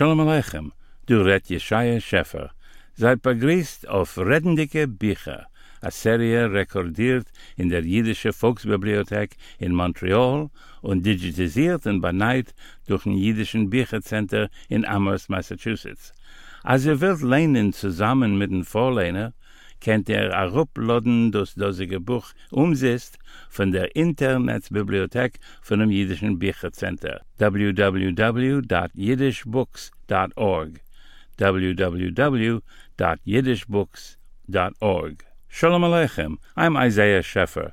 Shalom Aleichem, du red Jeshaya Scheffer. Seid begrüßt auf Redendike Bücher, a Serie rekordiert in der Jüdische Volksbibliothek in Montreal und digitalisiert und beneit durch ein Jüdischen Büchercenter in Amherst, Massachusetts. Als ihr wollt lehnen zusammen mit dem Vorlehner, kennt ihr a ruploden das dosige Buch umsetzt von der Internetbibliothek von dem Jüdischen Büchercenter. www.yiddishbooks.org www.yiddishbooks.org Shalom Aleichem, I'm Isaiah Scheffer.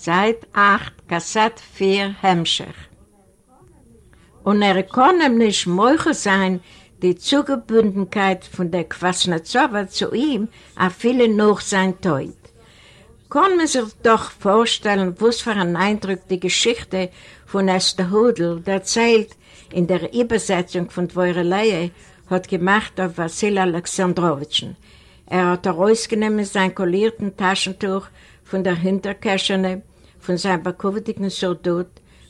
Seit 8, Kassett 4, Hemmscher. Und er kann ihm nicht möglich sein, die Zugebundenkeit von der Kwasnetzowa zu ihm, a viele noch sein Tod. Kann man sich doch vorstellen, was für ein Eindruck die Geschichte von Esther Hudel erzählt in der Übersetzung von Dvoireleie hat gemacht auf Vassil Alexandrowitschen. Er hat herausgenommen sein kollierten Taschentuch von der Hinterkäschene, von seinem bekovitigen Soldat,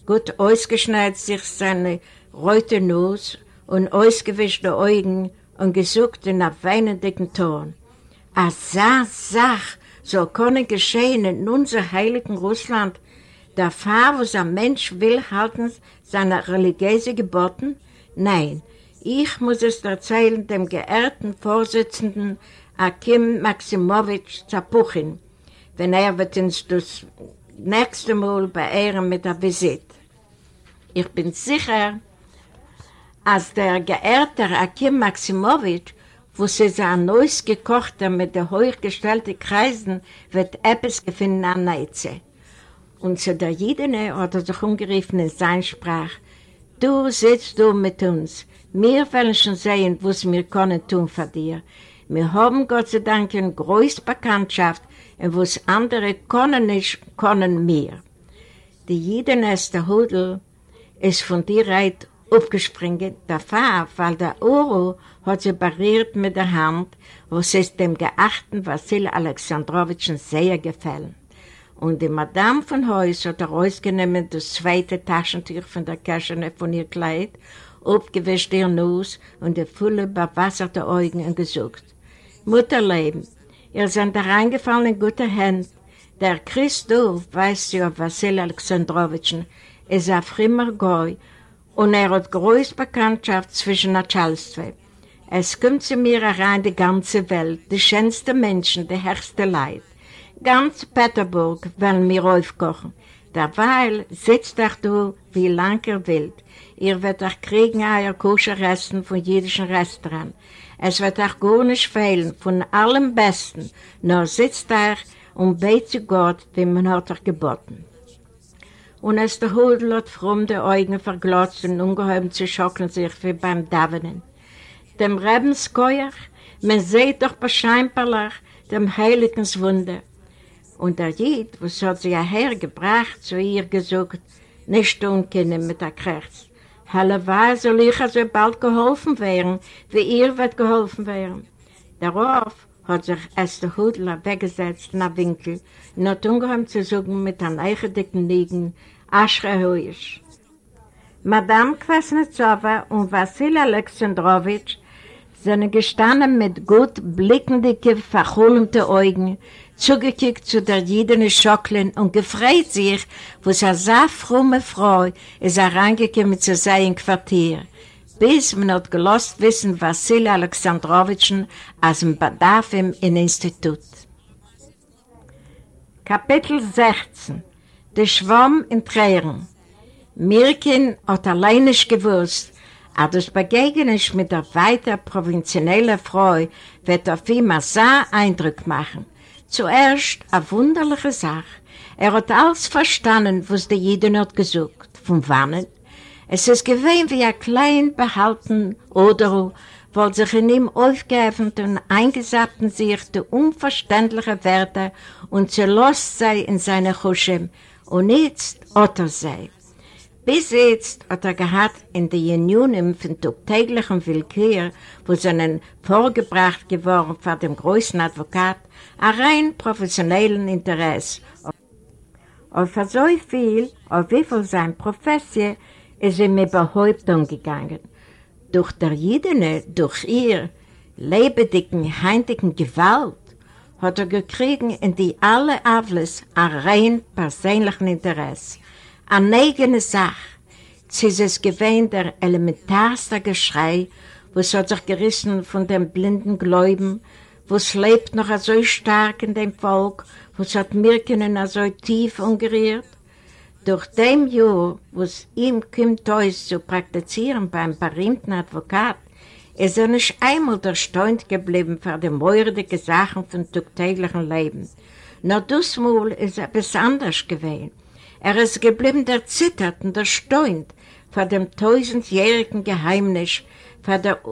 gut ausgeschneit sich seine rote Nuss und ausgewischte Augen und gesucht in einem weinenden Ton. A sa Sach so könne geschehen in unser heiligen Russland, der Fahr, was ein Mensch will halten, seine religiöse Geboten? Nein, ich muss es erzählen dem geehrten Vorsitzenden Akim Maximowitsch Zapuchin, wenn er wird uns das nächste Mal beehren mit der Visit. Ich bin sicher, als der geehrte Akim Maximowitsch, wo sie sein neues gekochter mit der hochgestellten Kreisen, wird etwas gefunden an Neize. Und zu der Jidene hat er sich umgerufen in sein Sprach, du sitzt du mit uns, wir wollen schon sehen, was wir können tun für dir. Wir haben Gott sei Dank eine große Bekanntschaft, und was andere können nicht, können wir. Die Jideneste Hudel ist von dir reit aufgesprungen, der Pfarr, weil der Oro hat sie berührt mit der Hand, was es dem geachten Vassil Alexandrowitschen sehr gefällt. Und die Madame von Heus hat herausgenommen das zweite Taschentuch von der Kaschene von ihr Kleid, aufgewischt ihr Nuss und die volle, bewasserte Augen und gesucht. Mutterleben, ihr seid da reingefallen in gute Hände. Der Christoph, weiß ja, Vassil Alexandrowitschen, ist ein frimmer Goy und er hat große Bekanntschaft zwischen der Chalstwe. Es kommt zu mir herein die ganze Welt, die schönste Menschen, die herrste Leid. Ganz Peterburg wollen wir aufkochen. Derweil sitzt er du, wie lang er will. Ihr werdet auch kriegen euer Koscherresten von jüdischen Restaurant. Es wird auch gar nicht fehlen von allem Besten, nur sitzt er und bet zu Gott, wie man hat euch geboten. Und als der Hudel hat fremde Augen verglotzt und ungeheuer zu schocken sich wie beim Davenen. Dem Rebenskeuer, man sieht doch bescheinbarlich dem Heiligen Wunder. Und der Jid, was hat sie hergebracht, zu ihr gesagt, nicht tun können mit der Kerz. Halleweil soll ich also bald geholfen werden, wie ihr wird geholfen werden. Darauf hat sich Esther Hudler weggesetzt in der Winkel und hat ungeheuer zu suchen mit einem eichendicken Liegen, Aschre Hoisch. Madame Kwasnetsova und Vassil Alexandrowitsch sind gestanden mit gut blickenden, verhohlenden Augen, zugekickt zu der jüdischen Schocklen und gefreut sich, wo sie so fromme Frau ist hereingekommen zu seinem Quartier, bis man hat gelost wissen, Vassili Alexandrowitschen aus dem Bedarf im Institut. Kapitel 16 Der Schwamm in Tränen. Mirkin hat allein nicht gewusst, aber das Begegnen mit der weiter provinziellen Frau wird auf ihm so Eindruck machen – Zuerst eine wunderliche Sache. Er hat alles verstanden, was der Jeden hat gesucht. Von wann? Es ist gewesen wie ein klein behalten oder weil sich in ihm aufgeöffnet und eingesappten sich die unverständlichen Werte und zerlost sei in seine Chushim und jetzt Otto sei. Bis jetzt hat er gehabt in den Unionen von der täglichen Willkür, wo seinen vorgebracht geworden von dem größten Advokat, ein rein professionellen Interesse. Für so viel, auf wie viel seine Profession, ist ihm überhaupt umgegangen. Durch der Jidene, durch ihr lebendigen, heintigen Gewalt, hat er gekriegt in die alle Avles ein rein persönlichen Interesse eine eigene Sache. Es ist es gewesen der elementarste Geschrei, was hat sich gerissen von dem blinden Gläuben, was lebt noch so stark in dem Volk, was hat Mirkenen so tief umgerührt. Durch dem Jahr, was ihm kommt, uns zu praktizieren beim berühmten Advokat, ist er nicht einmal erstaunt geblieben für die mordige Sachen von dem täglichen Leben. Nur das Mal ist er etwas anders gewesen. Er ist geblieben, der zittert und der steunt vor dem tausendjährigen Geheimnis, vor der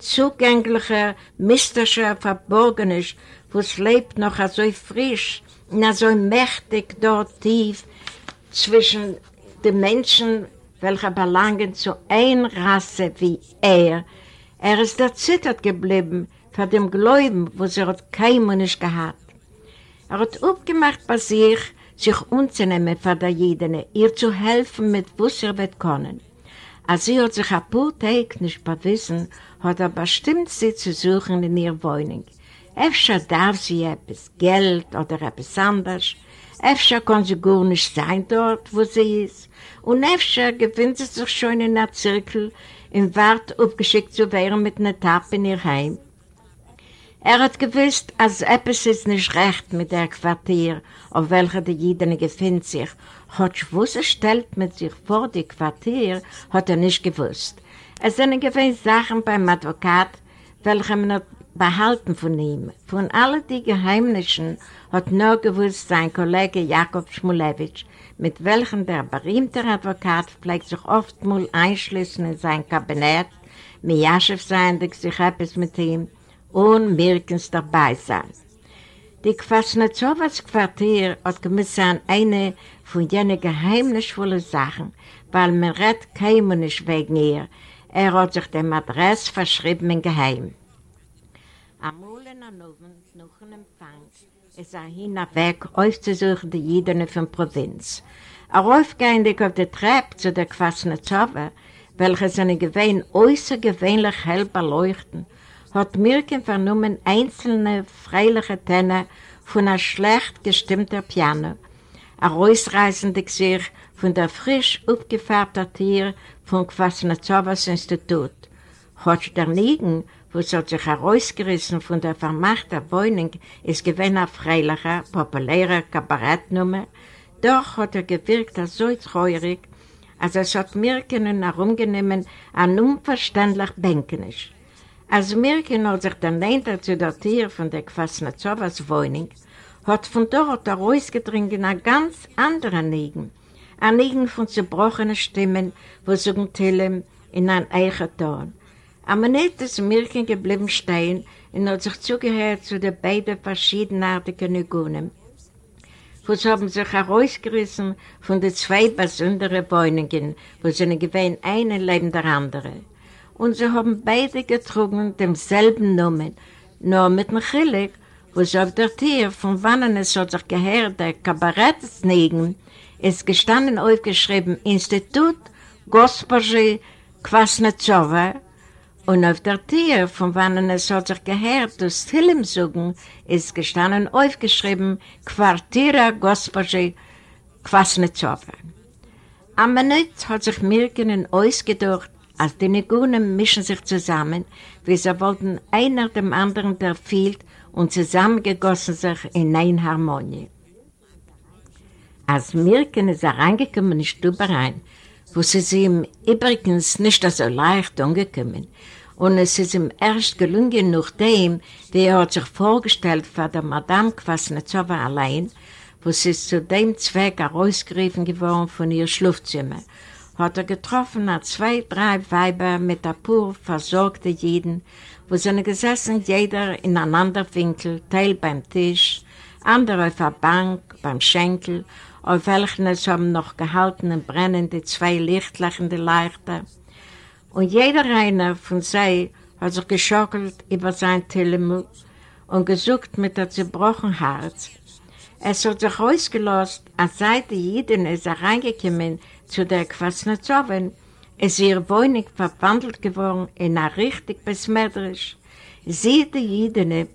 unzugänglichen, mystischen Verborgenes, wo es lebt noch so frisch und so mächtig dort tief zwischen den Menschen, welche belangen zu einer Rasse wie er. Er ist der zittert geblieben vor dem Glauben, wo sie hat kein nicht gehabt. Er hat aufgemacht bei sich, sich unzunehmen von der Jeden, ihr zu helfen, mit was er wird können. Als sie hat sich ein paar Tage nicht bewiesen, hat er bestimmt sie zu suchen in ihrer Wohnung. Efter darf sie etwas Geld oder etwas anderes, efter kann sie gar nicht sein dort, wo sie ist, und efter gewinnt sie sich schon in einer Zirkel, im Wart aufgeschickt zu werden mit einer Tappe in ihr Heim. Er hat gewusst, als etwas ist nicht recht mit der Quartier, auf welcher die Jiden befindet sich. Hat was stellt mit sich vor die Quartier, hat er nicht gewusst. Es sind gewisse Sachen beim Advokat, welche man behalten von ihm. Von allen die Geheimnissen hat nur gewusst sein Kollege Jakob Schmulewitsch, mit welchem der berühmte Advokat pflegt sich oft mal einschließen in sein Kabinett, mit Jaschew sein, sich etwas mit ihm, und Mirkens dabei sein. Die Kwasnetzowas Quartier hat gemisst sein eine von jenen geheimnisvollen Sachen, weil man redt keinem nicht wegen ihr. Er hat sich dem Adress verschrieben im Geheim. Am Molen an Oven, nach dem Empfang, ist er hinweg aufzusuchen die Jiden von der Provinz. Er aufgehend auf der Treppe zu der Kwasnetzowa, welche seine Gewehen äußergewöhnlich hell beleuchten, hat Mirken vernommen einzelne freiliche Tänne von einer schlecht gestimmten Piano, ein ausreißender Gesicht von der frisch aufgefahrten Tier vom Kwasnetzowas Institut. Hat der Nigen, wo es hat sich herausgerissen von der vermachten Wohnung, ist gewinn ein freilicher, populärer Kabarettnummer, doch hat er gewirkt als so treurig, als es hat Mirken herumgenommen, ein unverständlich Bänkenisch. Als Mirkin hat sich dann dahinter zu der Tür von der Kwasnetzowas Wohnung, hat von dort herausgedrungen ein ganz anderer Nigen. Ein Nigen von zerbrochenen Stimmen, wo sogen Tillem in ein Eicherton. Aber nicht ist Mirkin geblieben stehen und hat sich zugehört zu den beiden verschiedenartigen Nigunen. wo sie haben sich herausgerissen von den zwei besonderen Wohnungen, wo sie gewähnen, eine neben der andere und sie haben beide getrunken demselben Namen, nur mit dem Chilik, wo sie auf der Tür von wann es hat sich gehört, der Kabarettsnegen, ist gestanden aufgeschrieben Institut Gospodzi Kwasnetsova und auf der Tür von wann es hat sich gehört, das Filmsuchen, ist gestanden aufgeschrieben Quartira Gospodzi Kwasnetsova. Am Minute hat sich Mirken ausgedacht, als die Negunen mischen sich zusammen, wie sie wollten einer dem anderen der fehlt und zusammengegossen sich in eine Harmonie. Als Mirken ist er reingekommen in die Stube rein, wo sie sie ihm übrigens nicht so leicht umgekommen und es ist ihm erst gelungen, nachdem, wie er hat sich vorgestellt vor der Madame Kwasnetzowa allein, wo sie zu dem Zweck herausgerufen geworden von ihr Schlafzimmer hat er getroffen hat zwei, drei Weiber mit ein paar versorgte Jeden, wo sie gesessen, jeder in einem anderen Winkel, Teil beim Tisch, andere auf der Bank, beim Schenkel, auf welchen es haben noch gehalten und brennende zwei lichtlachende Leichter. Und jeder einer von sie hat sich geschockelt über sein Telemut und gesucht mit der zerbrochenen Herz. Es hat sich ausgelost, als seit die Jiden ist reingekommen zu der Kwasnetzowen, ist ihr Wohnung verwandelt geworden in ein richtig besmetterisch. Sie, die Jiden,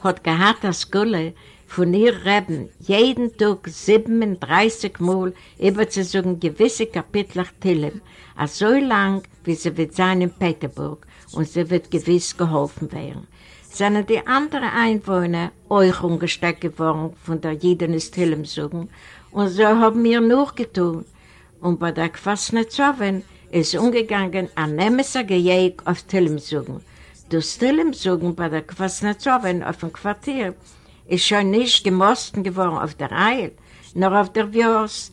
hat gehabt das Gulle von ihr Reben jeden Tag 37 Mal überzusagen gewisse Kapitel Tillem, so lang, wie sie wird sein in Peterburg und sie wird gewiss geholfen werden. Sind die anderen Einwohner euch umgesteckt geworden von der Jidenes Tillem suchen und so haben wir noch getan. Und bei der Kwasnetzowen ist umgegangen ein Nemeser Gejäg auf Tillem suchen. Das Tillem suchen bei der Kwasnetzowen auf dem Quartier ist schon nicht gemosten geworden auf der Eil, nur auf der Wurst.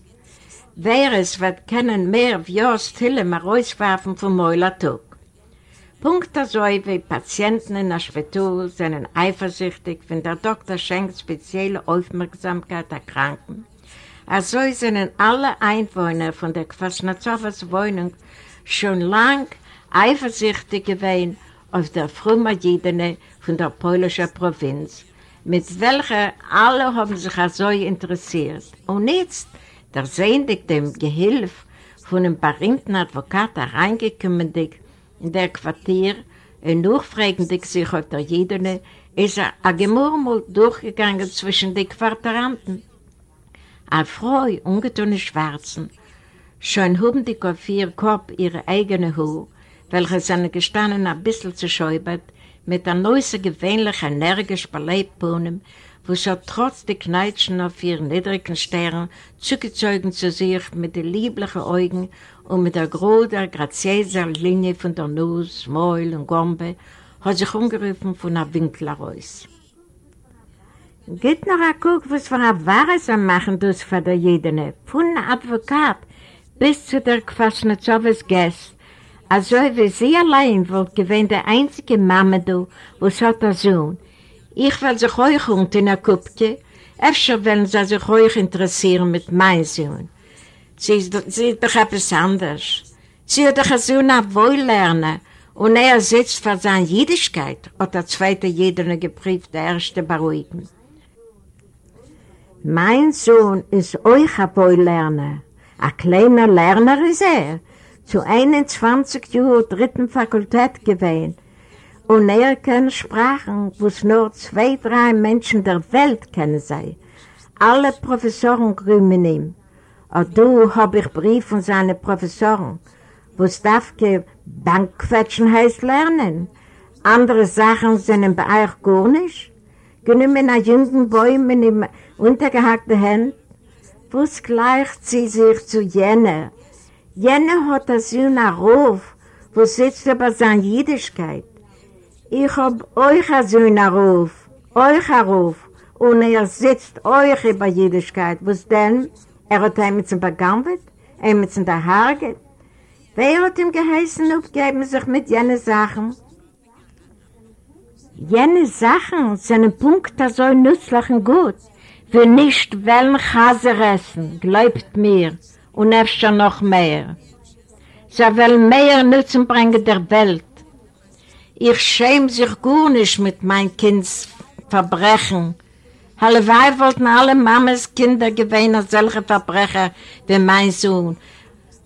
Wer es wird kennen mehr Wurst Tillem herauswerfen vom Meulertug. Punkt so wie Patienten in der Schwetur sind eifersüchtig, wenn der Doktor schenkt spezielle Aufmerksamkeit der Kranken. Also sind alle Einwohner von der Kwasnazowas Wohnung schon lang eifersüchtig gewesen auf der Frummerjedene von der polnischen Provinz, mit welcher alle haben sich so interessiert. Und jetzt, der sehendig dem Gehilf von einem berühmten Advokat hereingekommen in der Quartier, ein nachfragendig sich auf der Jedene, ist er ein Gemurmel durchgegangen zwischen den Quartieranten. Eine Frau, ungetune Schwarzen, schon hoben die auf ihr Kopf ihre eigene Haar, welche seine gestanden ein bisschen zu schäubert, mit einer neuen gewöhnlichen, energischen Beleibbohnen, wo sie trotz der Kneitschen auf ihren niedrigen Sternen zugezogen zu sich mit den lieblichen Augen und mit der großen, graziösen Linie von der Nuss, Mäul und Gombe, hat sich umgerufen von einem Winkel heraus. Geht noch ein Guck, was für ein Wahres am machen, das für der Jedene, von einem Advokat bis zu der Kwasnetzows Gäste, also wie sie allein wird gewähnt der einzige Mama, was hat der Sohn, Ich will sich euch unter in der Kupke. Öfter wollen sie sich euch interessieren mit meinem Sohn. Sie ist, sie ist doch etwas anderes. Sie hat doch ein Sohn auch wohl lernen. Und er sitzt für seine Jüdischkeit, hat der zweite Jüdene geprüft, der erste beruhigen. Mein Sohn ist euch ein wohl lernen. Ein kleiner Lerner ist er. Zu 21 Jahren dritten Fakultät gewählt. Und er kann Sprachen, wo es nur zwei, drei Menschen der Welt kennen sei. Alle Professoren grümen ihm. Und du hab ich Brief von seinen Professoren, wo es darf Bankquetschen heißt lernen. Andere Sachen sind bei euch gar nicht. Genümmen ein jungen Bäumen im untergehackten Händen. Wo es gleich zieht sich zu Jenne. Jenne hat das Jünger Ruf, wo sitzt über seine Jüdischkeit. Ich hab euch so einen Ruf, euch einen Ruf, und er sitzt euch über Jüdischkeit. Was denn? Er hat ihm mit dem Begambet, ihm mit dem Haarget. Wer hat ihm geheißen, aufgeben sich mit jenen Sachen? Jene Sachen sind ein Punkt, der so nützlich und gut. Wir nicht wollen Chaser essen, glaubt mir, und öfter noch mehr. Sie wollen mehr Nutzen bringen der Welt. Ich schäme sich gar nicht mit mein Kinds Verbrechen. Hallewei wollten alle Mamas Kinder gewähnen solche Verbrecher wie mein Sohn.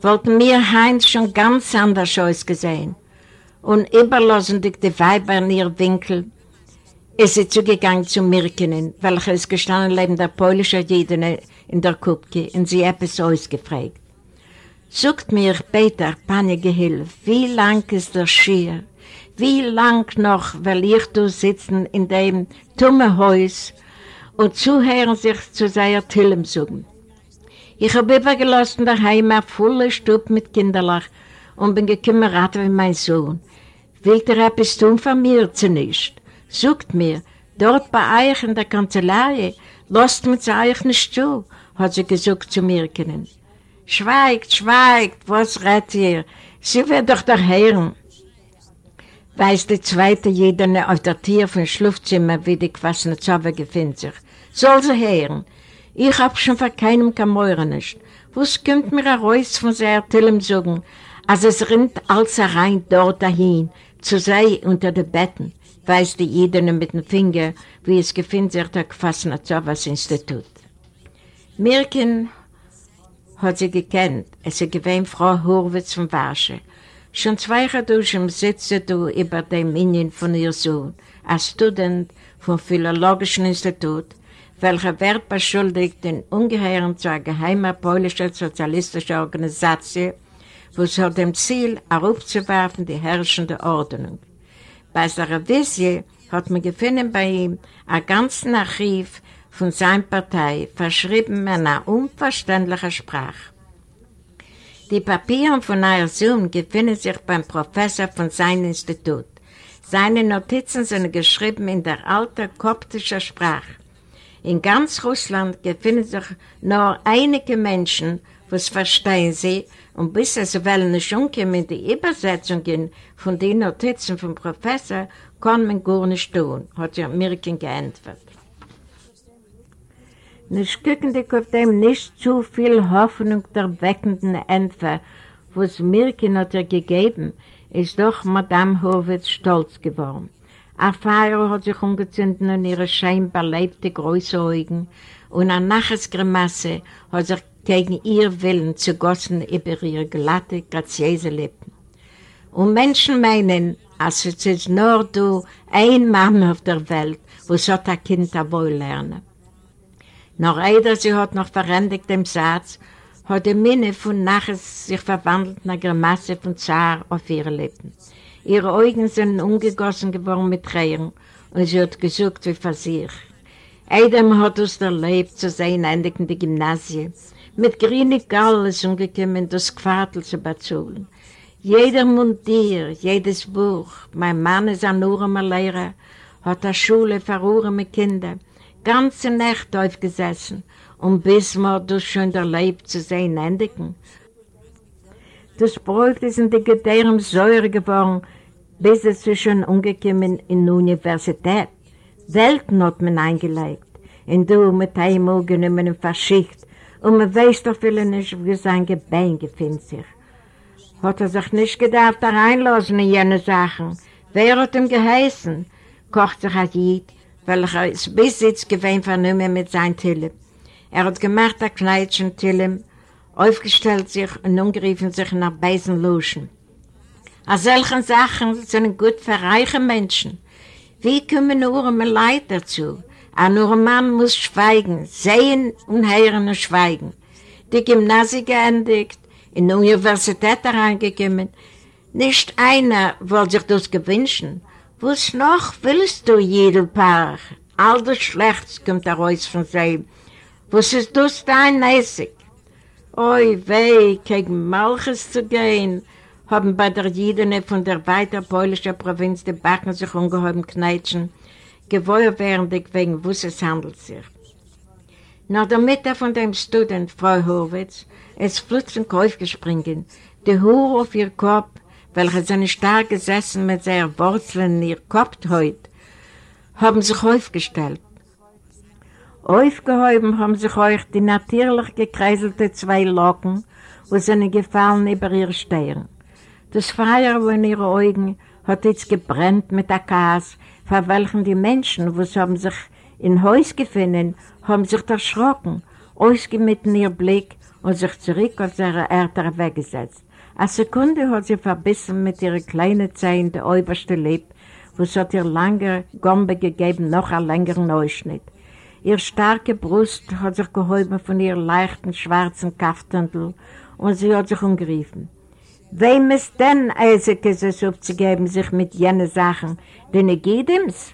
Wollten mir Heinz schon ganz anders ausgesehen. Und überlassen die Weiber in ihr Winkel, ist sie zugegangen zu Mirkenen, welche ist gestanden neben der polnische Jedene in der Kupke und sie etwas ausgefragt. Sucht mir Peter, Panie Gehilf, wie lang ist der Schier? Wie lang noch will ich da sitzen in dem dummen Haus und zuhören sich zu seiner Tillem suchen? Ich habe übergelassen daheim eine volle Stube mit Kinderlach und bin gekümmert wie mein Sohn. Will der etwas tun von mir zunächst? Sucht mir, dort bei euch in der Kanzlei, lasst mir zu euch nicht zu, hat sie gesagt zu mir können. Schweigt, schweigt, was redet ihr? Sie wird doch der Herren. Weiß die zweite Jedene auf der Tür vom Schlafzimmer, wie die Kwasnetzowa gefindet sich. Soll sie hören. Ich hab schon vor keinem Kameurer nicht. Was kommt mir raus von seiner Tillem sagen, als es rinnt alles rein dort dahin, zu sei unter den Betten, weiß die Jedene mit dem Finger, wie es gefindet sich der Kwasnetzowas Institut. Mirkin hat sie gekannt, es ist gewesen Frau Horwitz von Warsche. Schon zwei Jahren sitzt du über dem Minion von ihr Sohn, als Student vom Philologischen Institut, welcher Wert beschuldigt den Ungeheuren zu einer geheimen polnischen sozialistischen Organisation, wo es hat dem Ziel, aufzuwerfen die herrschende Ordnung. Bei seiner Visie hat man gefunden bei ihm ein ganzes Archiv von seiner Partei, verschrieben in einer unverständlichen Sprache. Die Papiere von Sohn befinden sich beim Professor von seinem Institut. Seine Notizen sind geschrieben in der alten koptischen Sprache. In ganz Russland befinden sich nur einige Menschen, was verstehen sie, und bis es wollen nicht umkommen, die Übersetzungen von den Notizen vom Professor, kann man gar nicht tun, hat ja Mirkin geantwortet. Nicht gucken dich auf dem nicht zu viel Hoffnung der weckenden Entfer, was Mirkin hat er gegeben, ist doch Madame Horwitz stolz geworden. Ein Feuer hat sich umgezündet in ihre scheinbar lebte große Augen und eine Nachesgrimasse hat sich gegen ihr Willen zugossen über ihre glatte, graziöse Lippen. Und Menschen meinen, als es ist nur du, ein Mann auf der Welt, wo so ein Kind wohl lernen. Noch einer, sie hat noch verendigt dem Satz, hat die Minne von Naches sich verwandelt in eine Grimasse von Zar auf ihre Lippen. Ihre Augen sind umgegossen geworden mit Tränen und sie hat gesucht wie für sich. Adam hat es erlebt zu sein endig in die Gymnasie, mit grünen Galles umgekommen das Quartel zu bezahlen. Jeder Mundier, jedes Buch, mein Mann ist ein Lehrer, hat eine Schule für mit Kindern, ganze Nacht aufgesessen, um bis man das schon erlebt zu sehen endigen. Das Brot ist in die Gedärme Säure geworden, bis es sich schon umgekommen in die Universität. Welten hat man eingelegt, in du mit einmal genommen und verschickt, und man weiß doch viele nicht, wie sein Gebein gefindet sich. Hat er sich nicht gedacht, da reinlassen in jene Sachen? Wer hat ihm geheißen? Kocht sich ein Jid, welcher es bis jetzt gewähnt vernommen mit seinem Tillem. Er hat gemacht, ein Kleidchen Tillem, aufgestellt sich und umgeriefen sich nach Beisen Luschen. A solchen Sachen sind gut für reiche Menschen. Wie kommen nur um Leid dazu? Ein nur Mann muss schweigen, sehen und hören und schweigen. Die Gymnasie geendigt, in die Universität reingekommen. Nicht einer wollte sich das gewünschen. Was noch willst du, jeder Paar? All das Schlechtes kommt heraus von sich. Was ist das dein Mäßig? Oi, weh, gegen Malches zu gehen, haben bei der Jidene von der weiter polnischen Provinz die Backen sich ungehoben knätschen, gewohrwärtig wegen was es handelt sich. Nach der Mitte von dem Student, Frau Horwitz, ist plötzlich aufgespringen, die Hure auf ihr Kopf, welche seine stark gesessen mit seiner Wurzeln in ihr Kopf heut, haben sich aufgestellt. Aufgehoben haben sich euch die natürlich gekreiselte zwei Locken, wo seine gefallen über ihr Stirn. Das Feuer in ihren Augen hat jetzt gebrennt mit der Gas, vor welchen die Menschen, wo sie haben sich in Haus gefunden, haben sich erschrocken, ausgemitten ihr Blick und sich zurück auf ihre Erde weggesetzt. Eine Sekunde hat sie verbissen mit ihren kleinen Zehen der oberste wo es hat ihr lange Gombe gegeben, noch einen längeren Ausschnitt. Ihr starke Brust hat sich gehoben von ihrem leichten schwarzen Kaftendl und sie hat sich umgeriefen. Wem ist denn Eiseke es aufzugeben, sich mit jenen Sachen, denn er geht ihm's?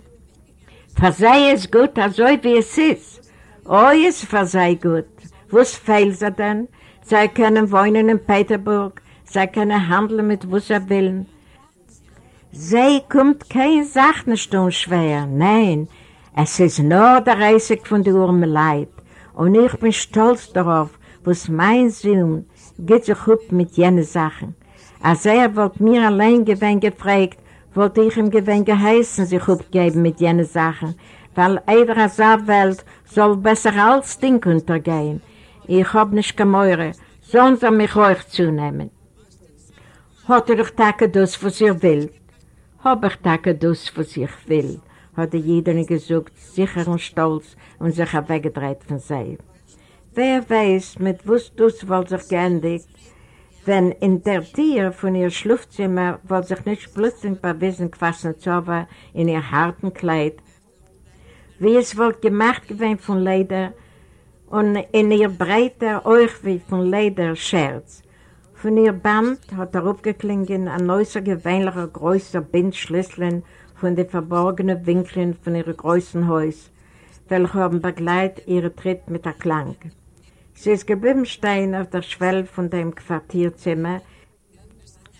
Versei es gut, also wie es ist. Oh, es versei gut. Was fehlt sie denn? Sie können wohnen in Peterburg, sie können handeln mit was sie wollen. Sie kommt keine Sache nicht schwer, nein, es ist nur der Reisig von der Urme Leid. Und ich bin stolz darauf, was mein Sohn, geht sich up mit jenen Sachen. Als er wollte mir allein gewinn gefragt, wollte ich ihm gewinn geheißen, sich upgeben mit jenen Sachen, weil jeder Welt soll besser als Ding untergehen. Ich hab nicht gemäure, sollen sie mich euch zunehmen. Hat er doch Tage das, was ihr will? Hab ich Tage das, was ich will, hat er jeder gesagt, sicher und stolz und sich weggedreht von sich. Wer weiß, mit was das wohl sich geendigt, wenn in der Tür von ihr Schlafzimmer wohl sich nicht plötzlich bei Wissen Kwasnetsova in ihr harten Kleid, wie es wohl gemacht gewesen von Leder und in ihr breiter euch wie von Leder Scherz. Von ihr Band hat er aufgeklingen ein neuer gewöhnlicher größer Bindschlüsseln von den verborgenen Winkeln von ihrem größten Haus, welche haben begleitet ihre Tritt mit der Klang. Sie ist geblieben stehen auf der Schwelle von dem Quartierzimmer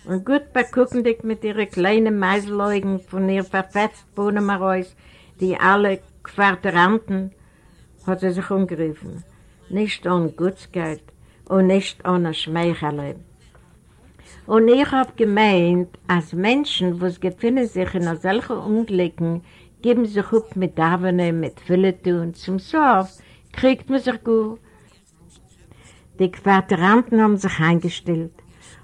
und gut beguckendig mit ihren kleinen Meiselaugen von ihr verfetzt Bohnen die alle Quartieranten, hat sie sich umgerufen. Nicht ohne Gutsgeld und nicht ohne Schmeichele. Und ich habe gemeint, als Menschen, die gefunden sich in solchen Unglücken, geben sich up mit Davene, mit Fülletun, zum Sof, kriegt man sich gut. Die Quartieranten haben sich eingestellt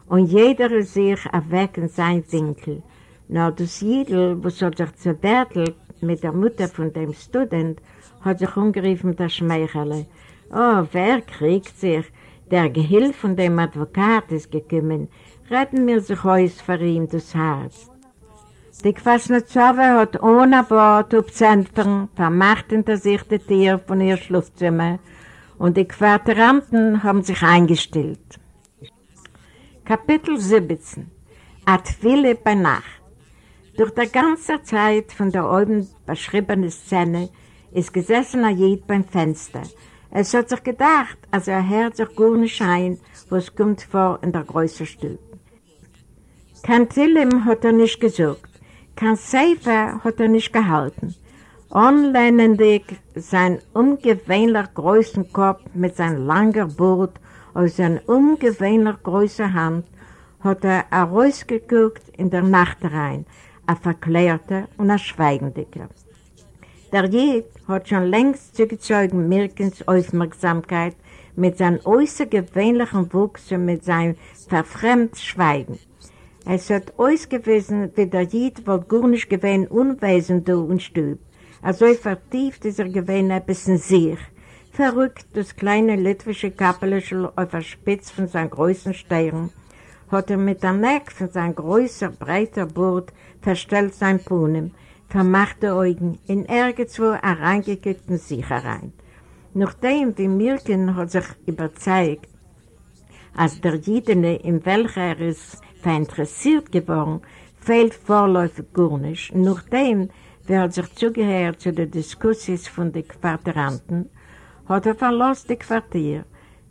und jeder ist sich weg in sein Winkel. Nur das Jiedel, was hat sich zerbettelt mit der Mutter von dem Student, hat sich umgerufen, das Schmeichele. Oh, wer kriegt sich? Der Gehilf von dem Advokat ist gekommen. Retten wir sich aus für ihm das Herz. Die Kwasnetzowa hat ohne Wort auf Zentren vermacht hinter sich die Tür von ihr Schlafzimmer und die Quartieranten haben sich eingestellt. Kapitel 17 Atwille bei Nacht Durch die ganze Zeit von der oben beschriebenen Szene ist gesessen jed beim Fenster. Es hat sich gedacht, als er hört sich gar nicht ein, was kommt vor in der größeren Stube. Kein Tillim hat er nicht gesucht, kein Seifer hat er nicht gehalten. Unlernendig sein ungewöhnlich großen Kopf mit seinem langen Bart aus seiner ungewöhnlich großen Hand hat er herausgeguckt in der Nacht rein, ein verklärter und ein schweigendiger. Der Jid hat schon längst zugezogen Mirkens Aufmerksamkeit mit seinem äußergewöhnlichen Wuchs und mit seinem verfremd Schweigen. Es hat ausgewiesen, wie der Jid wohl gar nicht gewesen unwesend und stüb. Also vertieft ist er gewesen ein bisschen sich. Verrückt das kleine litwische Kappelischl auf der Spitze von seinem größten Stern hat er mit der Neck von seinem größer, breiter Bord verstellt sein Puhnen, vermachte Augen in irgendwo hereingekickten sich herein. Nachdem wie Mirken hat sich überzeugt, als der Jidene, in welcher er ist verinteressiert geworden, fehlt vorläufig gar nicht. Nachdem wer sich zugehört zu den Diskussions von den Quartieranten, hat er verlassen die Quartier.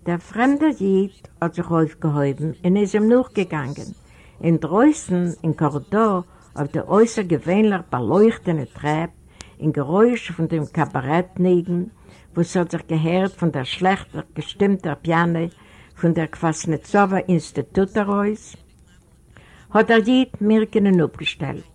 Der fremde Jid hat sich aufgehoben und ist ihm nachgegangen. In draußen, im Korridor, auf der äußergewöhnlich beleuchteten Treppe, in Geräusch von dem Kabarett neben, wo es sich gehört von der schlechter gestimmten Piane von der Kwasnetzowa Institut heraus, hat er Jid Mirkenen aufgestellt.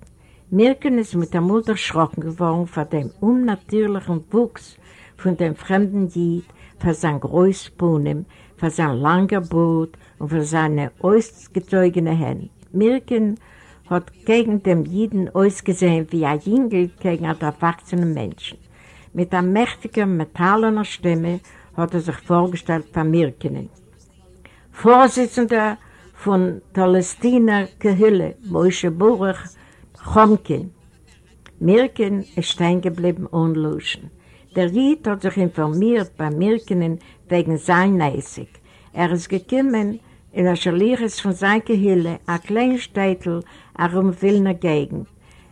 Mirken ist mit der Mutter erschrocken geworden vor dem unnatürlichen Wuchs von dem fremden Jid, für sein Großpunem, für sein langer Boot und für seine ausgezogene Hände. Mirken hat gegen den Jiden ausgesehen wie ein Jüngel gegen einen erwachsenen Menschen. Mit einer mächtigen, metallener Stimme hat er sich vorgestellt von Mirkenen. Vorsitzender von Palästina Gehülle, Moshe Burach, Chomkin. Mirken ist stehen geblieben unluschen. Der Ried hat sich informiert bei Mirkenen wegen sein Neisig. Er ist gekommen in der Schaliris von seiner Gehille, ein kleines Städtel, herum Wilner Gegend.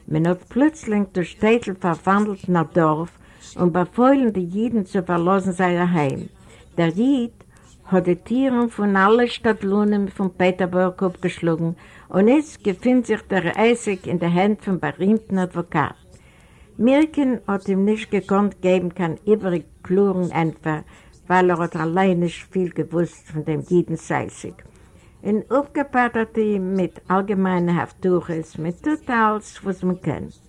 Man hat plötzlich das Städtel verwandelt nach Dorf und befeuillen die Jiden zu verlassen sein Heim. Der Ried hat die Tiere von allen Stadtlohnen von Peterburg aufgeschlagen und jetzt befindet sich der Eisig in der Hand vom berühmten Advokat. Mirken hat ihm nicht gekonnt geben kann übrig kluren Entfer, weil er hat allein nicht viel gewusst von dem Jiden Seisig. Und aufgepattert ihm mit allgemeinen Haftuches, mit Totals, was man kennt.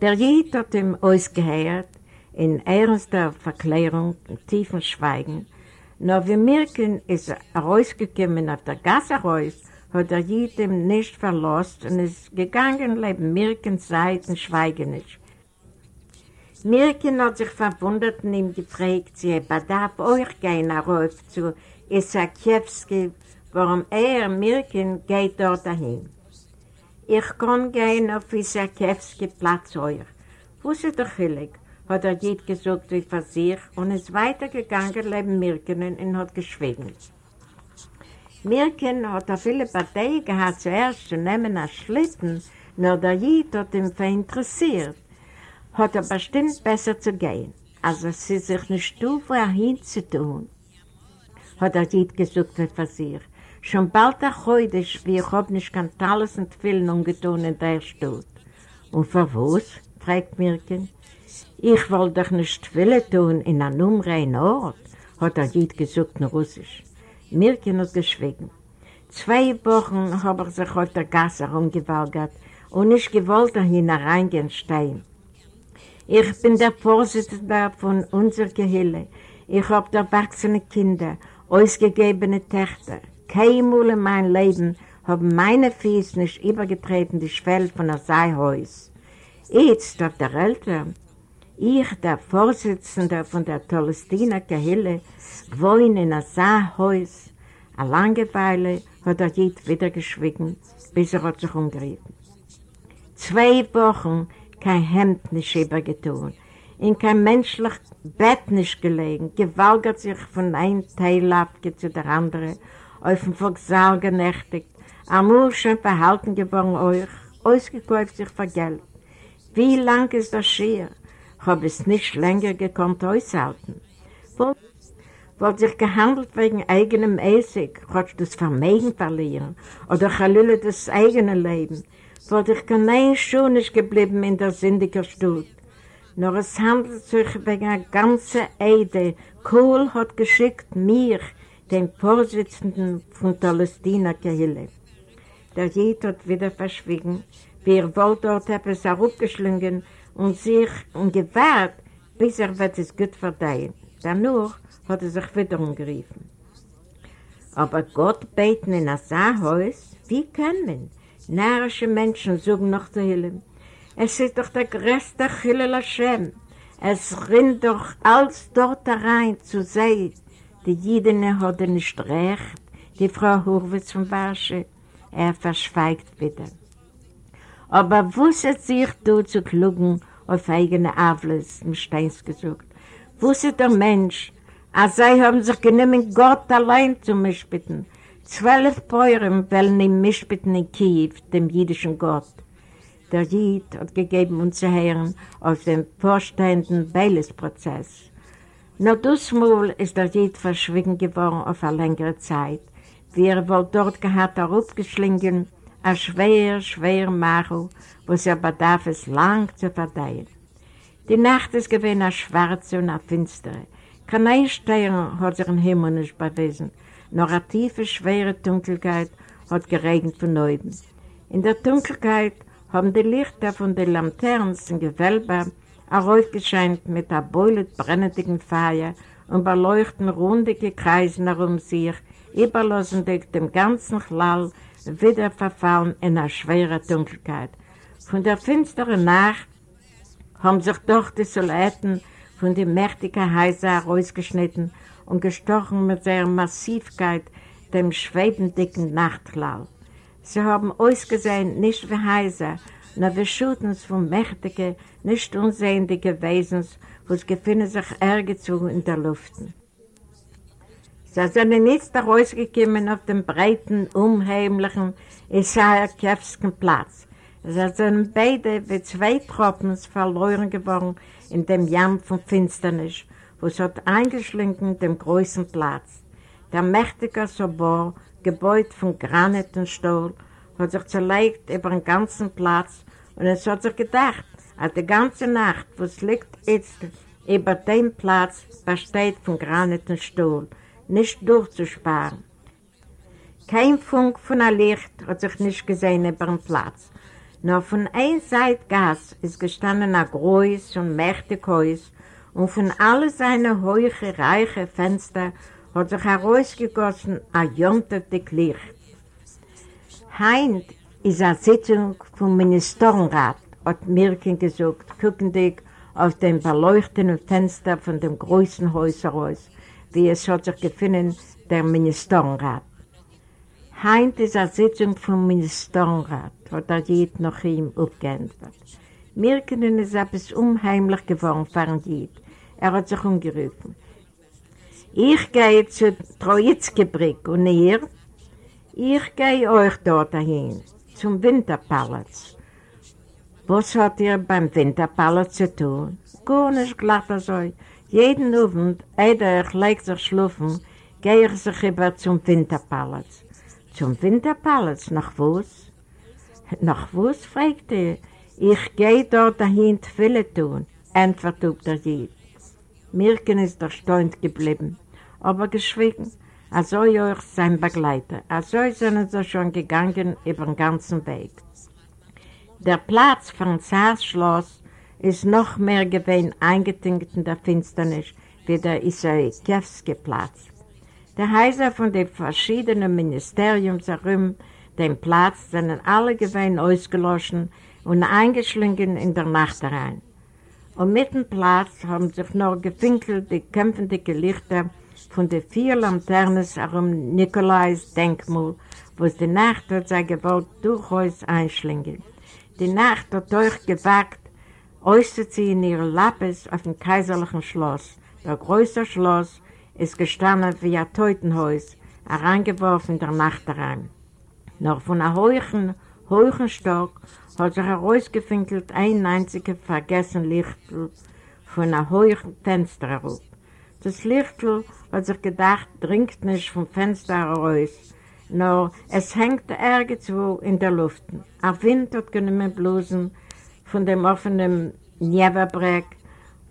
Der Jid hat ihm ausgehört, in ernster Verklärung, in tiefem Schweigen, nur wir merken, ist er rausgekommen auf der Gasse raus, hat der Jid ihm nicht verlost und ist gegangen, leben Mirkens Seiten nicht. Mirken hat sich verwundert und ihm gefragt, sie bedarf euch gehen rauf zu Isakiewski, warum er, Mirken, geht dort dahin. Ich kann gehen auf Isakiewski Platz euch. Wo ist der Chilig? Hat er Jid gesagt wie für sich und ist weitergegangen neben Mirken und hat geschwiegen. Mirken hat auf viele Parteien gehabt, zuerst zu nehmen als Schlitten, nur der Jid hat ihn verinteressiert. hat er bestimmt besser zu gehen, als es sie sich nicht tun, wo er hinzutun. Hat er nicht gesucht für sich. Schon bald er heute, wie ich hab nicht kann alles und vielen umgetun in der Stutt. Und für was? fragt Mirken. Ich wollte doch nicht viele tun in einem unreinen Ort, hat er nicht gesucht in Russisch. Mirken hat geschwiegen. Zwei Wochen habe ich sich auf der Gasse herumgewalgert und nicht gewollt dahin reingehen stehen. Ich bin der Vorsitzende von unserer Gehille. Ich habe erwachsene Kinder, ausgegebene Töchter. Keinmal in meinem Leben haben meine Fies nicht übergetreten die Schwelle von der Seihäus. Jetzt, auf der Eltern, ich, der Vorsitzende von der Tolestiner Gehille, wohne in einem Seihäus. Eine Langeweile hat er jetzt wieder geschwiegen, bis er hat sich umgerieben. Zwei Wochen kein Hemd nicht übergetun, in kein menschlich Bett nicht gelegen, gewalgert sich von einem Teilabge zu der andere, auf dem Volkssaal genächtigt, amur schon verhalten geworden euch, ausgekauft sich für Geld. Wie lang ist das schier? Hab es nicht länger gekonnt aushalten. Wollt sich gehandelt wegen eigenem Essig, hat das Vermögen verlieren oder Chalülle das eigene Leben, wollt ich kein Schuh nicht geblieben in der Sündiger Stutt. Nur es handelt sich wegen einer ganzen Eide. Kohl hat geschickt mir, den Vorsitzenden von Palästina Gehille. Der Jid hat wieder verschwiegen, wie er wollte dort etwas herabgeschlungen und sich und gewahrt, bis er wird es gut verdient. Danach hat er sich wieder umgerufen. Aber Gott beten in das Saarhaus, wie können wir? Närrische Menschen suchen noch zu Hillen. Es ist doch der größte Chilel Hashem. Es rinnt doch alles dort rein zu sehen. Die Jidene hat nicht recht, die Frau Hurwitz von Warsche. Er verschweigt wieder. Aber wusset sich du zu klugen auf eigene Avles, im Steins gesucht. Wusset der Mensch, als sie haben sich genommen, Gott allein zu mich bitten, Zwölf Päuren wollen ihm mischbitten in Kiew, dem jüdischen Gott. Der Jid hat gegeben uns zu hören auf dem vorstehenden Beiles-Prozess. Nur das Mal ist der Jid verschwiegen geworden auf eine längere Zeit, wie er wohl dort gehabt hat, aufgeschlingen, ein schwer, schwer wo sie aber darf es lang zu verdeihen. Die Nacht ist gewesen eine schwarze und eine finstere. Kein Einstein hat sich im Himmel nicht bewiesen, nur eine tiefe, schwere Dunkelheit hat geregnet von oben. In der Dunkelheit haben die Lichter von den Lanternen im Gewölbe aufgescheint mit einer beulet brennendigen Feier und beleuchten rundige Kreise herum sich, überlassen durch dem ganzen Klall wieder verfallen in eine schwere Dunkelheit. Von der finsteren Nacht haben sich doch die Soldaten von den mächtigen Häusern herausgeschnitten und gestochen mit seiner Massivkeit dem schwebendicken Nachtlall. Sie haben ausgesehen nicht wie Heiser, nur wie Schutens von mächtigen, nicht unsehendigen Wesens, wo es gefunden sich irgendwo in der Luft. Sie sind nicht herausgekommen auf dem breiten, unheimlichen Isaiah-Kewsken Platz. Sie sind beide wie zwei Tropfen verloren geworden in dem Jamm von Finsternis, was hat eingeschlinken dem großen Platz. Der mächtige Sobor, gebeut von Granit und Stahl, hat sich zerlegt über den ganzen Platz und es hat sich gedacht, als die ganze Nacht, wo es liegt jetzt Über dem Platz besteht von Graniten Stuhl, nicht durchzusparen. Kein Funk von einem Licht hat sich nicht gesehen über den Platz. Nur von einer Seite Gas ist gestanden ein großes und mächtiges Haus und von allen seinen hohen, reichen Fenstern hat sich herausgegossen ein jontetes Licht. Heint ist eine Sitzung vom Ministerrat, hat Mirkin gesagt, guckendig auf dem beleuchteten Fenster von dem größten Haus heraus, wie es hat sich gefunden, der Ministerrat. Heint ist eine Sitzung vom Ministerrat, hat er Jid nach ihm aufgeändert. Mirkin ist etwas unheimlich geworden für Jid. Er hat sich umgerufen. Ich gehe zu Troitzkebrick und ihr? Ich gehe euch dort dahin, zum Winterpalaz. Was hat ihr beim Winterpalaz zu tun? Gar nicht glatt so. Jeden Abend, ehe ich lege sich schlafen, gehe ich sich über zum Winterpalaz. Zum Winterpalaz, nach was? Nach was, fragt er. Ich gehe dort dahin viele tun, antwortet er Jid. Mirken ist erstaunt geblieben, aber geschwiegen. Also euch sein Begleiter. Also sind sie schon gegangen über den ganzen Weg. Der Platz von Zars ist noch mehr gewesen eingetinkt in der Finsternis wie der Isaikewski-Platz. Der Häuser von den verschiedenen Ministerien herum den Platz sind alle gewesen ausgelöschen und eingeschlungen in der Nacht rein. Und mit dem Platz haben sich noch gefinkelt die kämpfenden Lichter von den vier Lanternen herum Nikolais Denkmal, wo es die Nacht hat sein Gewalt durchaus einschlingen. Die Nacht hat euch gewagt, auszuziehen ihre Lappes auf dem kaiserlichen Schloss. Der größte Schloss ist gestanden wie ein Teutenhaus, hereingeworfen der Nacht herein. Noch von einem hohen, hohen Stock hat sich herausgefinkelt ein einziges vergessen Lichtel von einem hohen Fenster herauf. Das Lichtel hat sich gedacht, dringt nicht vom Fenster heraus, nur es hängt irgendwo in der Luft. Ein Wind hat genommen Blusen von dem offenen Nieverbreck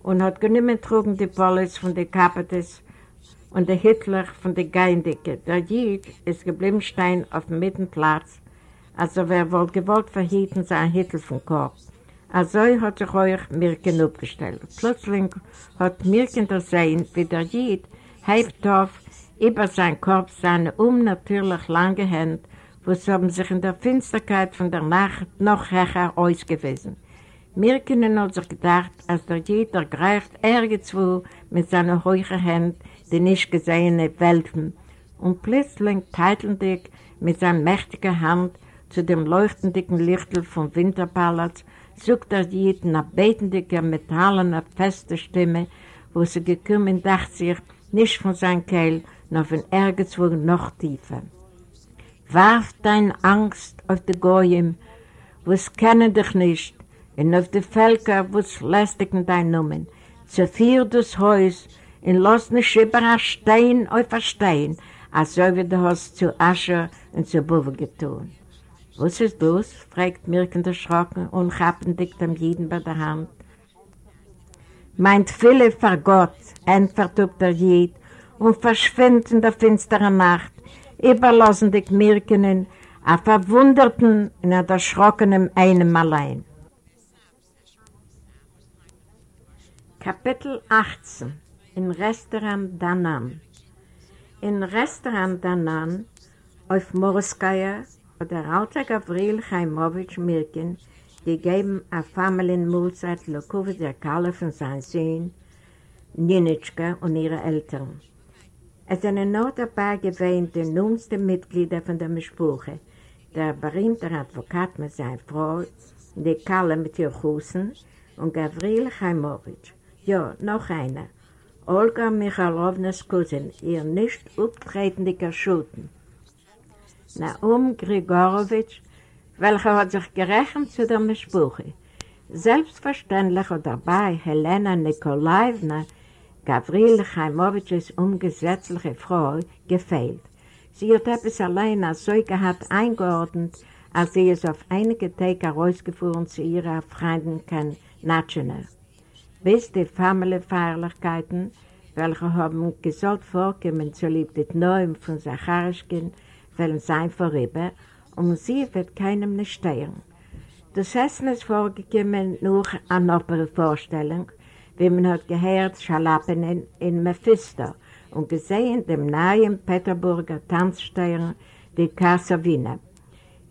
und hat genommen trugen die Polis von den Kapetes und der Hitler von der Geindicke. Der Jid ist geblieben stein auf dem Mittenplatz, also wer wohl gewollt verhieten sein Hitler vom Korb. Also hat sich euch Mirken aufgestellt. Plötzlich hat Mirken das Sehen, wie der Jid hebt auf über sein Kopf seine unnatürlich lange Hände, wo sie haben sich in der Finsterkeit von der Nacht noch höher ausgewiesen. Mirken hat sich gedacht, als der Jid ergreift irgendwo mit seinen hohen Händen die nicht gesehene Welten und plötzlich teitelndig mit seiner mächtigen Hand zu dem leuchtenden Lichtel vom Winterpalaz sucht er Jid nach betendiger, metallener, fester Stimme, wo sie gekommen dachte sich, nicht von seinem Kehl, noch von irgendwo noch tiefer. Warf dein Angst auf die Goyim, wo es kennen dich nicht, und auf die Völker, wo es lästigen dein Numen. Zerfier das Haus, und lass nicht über ein Stein auf ein Stein, als so wie du hast zu Asche und zu Buwe getan. Was ist das? fragt Mirken erschrocken und kappendig dem Jeden bei der Hand. Meint viele vor Gott, entfert der Jid, und verschwindet in der finsteren Nacht, überlassen die Mirkenen, a verwunderten und a erschrockenem einem allein. Kapitel 18 Im Restaurant Danan Im Restaurant Danan auf Morskaya hat der alte Gavril Chaimowitsch Mirkin gegeben a Familienmulzeit Lukovic der Kalle von seinen Söhnen, Ninitschka und ihre Eltern. Es sind noch dabei gewesen die nunsten Mitglieder von der Mischbuche, der berühmte Advokat mit seiner Frau, die Kalle mit ihr Hussen und Gavril Chaimowitsch. Ja, noch einer. Olga Michalownas Cousin, ihr nicht auftretender Schulden. Naum Grigorowitsch, welcher hat sich gerechnet zu der Mischbuche. Selbstverständlich hat dabei Helena Nikolaevna, Gavril Chaimowitsches ungesetzliche Frau, gefehlt. Sie hat etwas allein als so gehabt eingeordnet, als sie es auf einige Tage herausgefahren zu ihrer Freundin Natschener. Bis die Familienfeierlichkeiten, welche haben gesollt vorkommen zu lieb des Neuen von Zacharischkin, wollen sein vorüber, und sie wird keinem nicht stehen. Das Essen ist vorgekommen nur an einer Vorstellung, wie man hat gehört, Schalappen in, in Mephisto und gesehen dem nahen Peterburger Tanzsteuer die Casa Wiener.